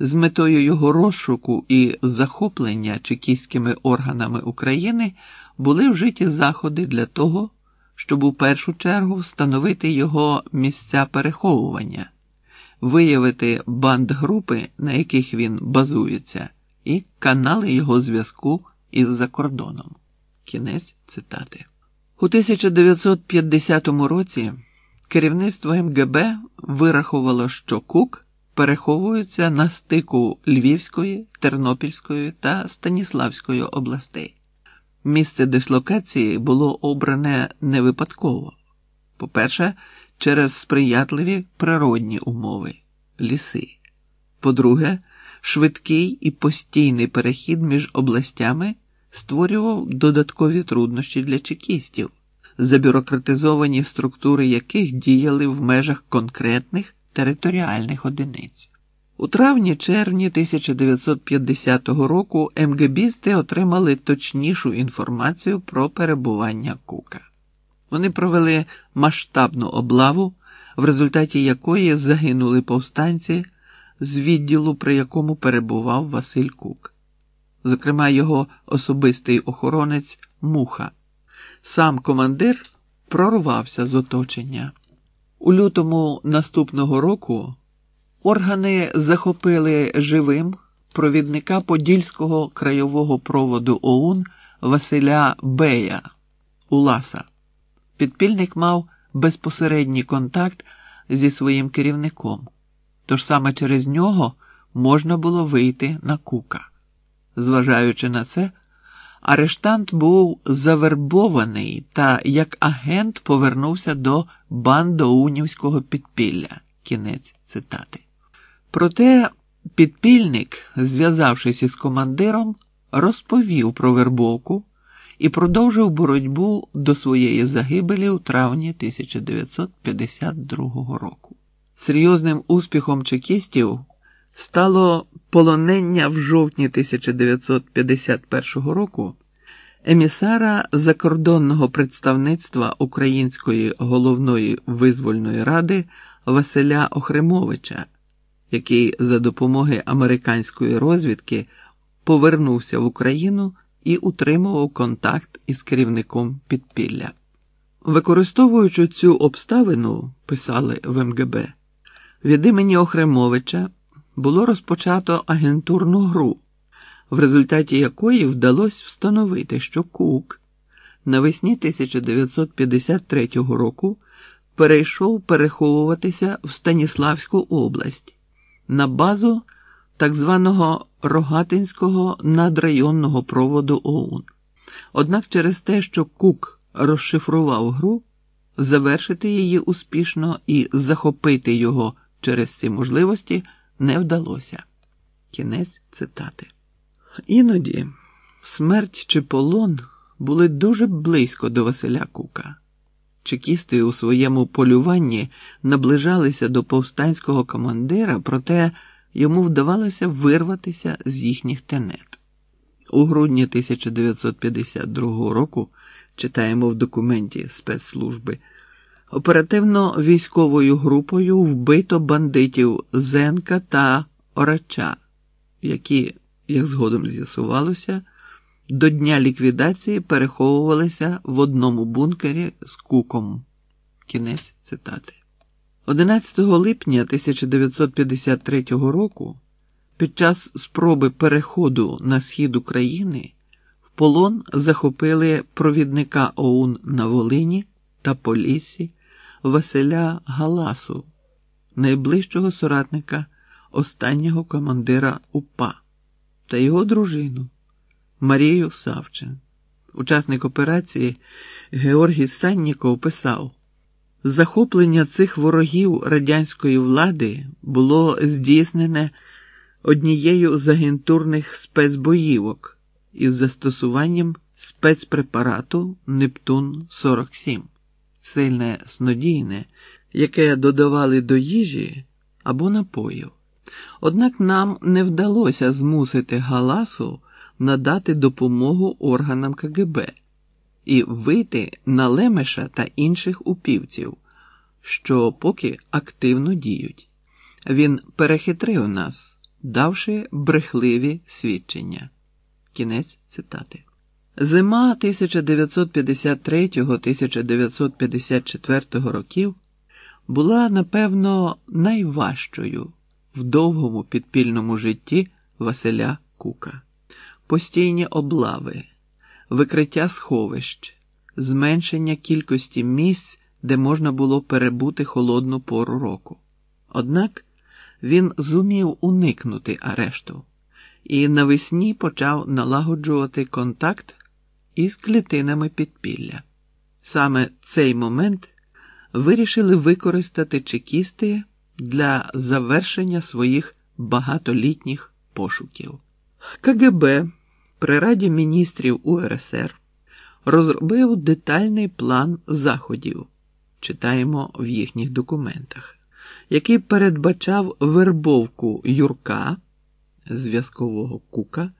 З метою його розшуку і захоплення чекістськими органами України були вжиті заходи для того, щоб у першу чергу встановити його місця переховування, виявити бандгрупи, на яких він базується, і канали його зв'язку із закордоном. Кінець цитати. У 1950 році керівництво МГБ вирахувало, що Кук переховується на стику Львівської, Тернопільської та Станіславської областей. Місце дислокації було обране не випадково. По-перше, через сприятливі природні умови ліси. По-друге, швидкий і постійний перехід між областями створював додаткові труднощі для чекістів, забюрократизовані структури яких діяли в межах конкретних територіальних одиниць. У травні-червні 1950 року МГБісти отримали точнішу інформацію про перебування Кука. Вони провели масштабну облаву, в результаті якої загинули повстанці з відділу, при якому перебував Василь Кук, зокрема, його особистий охоронець Муха. Сам командир прорвався з оточення. У лютому наступного року органи захопили живим провідника Подільського краєвого проводу ОУН Василя Бея Уласа. Підпільник мав безпосередній контакт зі своїм керівником, тож саме через нього можна було вийти на кука. Зважаючи на це, арештант був завербований та як агент повернувся до бандоунівського підпілля. Кінець цитати. Проте підпільник, зв'язавшись із командиром, розповів про вербовку і продовжив боротьбу до своєї загибелі у травні 1952 року. Серйозним успіхом чекістів стало полонення в жовтні 1951 року емісара закордонного представництва Української головної визвольної ради Василя Охремовича, який за допомоги американської розвідки повернувся в Україну і утримував контакт із керівником підпілля. Використовуючи цю обставину, писали в МГБ, від імені Охремовича було розпочато агентурну гру, в результаті якої вдалося встановити, що Кук навесні 1953 року перейшов переховуватися в Станіславську область на базу так званого Рогатинського надрайонного проводу ОУН. Однак через те, що Кук розшифрував гру, завершити її успішно і захопити його через ці можливості не вдалося. Кінець цитати. Іноді смерть чи полон були дуже близько до Василя Кука. Чекісти у своєму полюванні наближалися до повстанського командира, проте йому вдавалося вирватися з їхніх тенет. У грудні 1952 року читаємо в документі спецслужби. Оперативно військовою групою вбито бандитів Зенка та Орача, які, як згодом з'ясувалося, до дня ліквідації переховувалися в одному бункері з куком. Кінець цитати. 11 липня 1953 року, під час спроби переходу на схід України, в полон захопили провідника ОУН на Волині та Поліссі Василя Галасу, найближчого соратника останнього командира УПА та його дружину Марію Савчин. Учасник операції Георгій Санніков писав: захоплення цих ворогів радянської влади було здійснене однією з агентурних спецбоївок із застосуванням спецпрепарату Нептун 47 сильне снодійне, яке додавали до їжі або напоїв. Однак нам не вдалося змусити Галасу надати допомогу органам КГБ і вийти на Лемеша та інших упівців, що поки активно діють. Він перехитрив нас давши брехливі свідчення. Кінець цитати. Зима 1953-1954 років була, напевно, найважчою в довгому підпільному житті Василя Кука. Постійні облави, викриття сховищ, зменшення кількості місць, де можна було перебути холодну пору року. Однак він зумів уникнути арешту і навесні почав налагоджувати контакт із клітинами підпілля. Саме цей момент вирішили використати чекісти для завершення своїх багатолітніх пошуків. КГБ при Раді міністрів УРСР розробив детальний план заходів, читаємо в їхніх документах, який передбачав вербовку Юрка, зв'язкового кука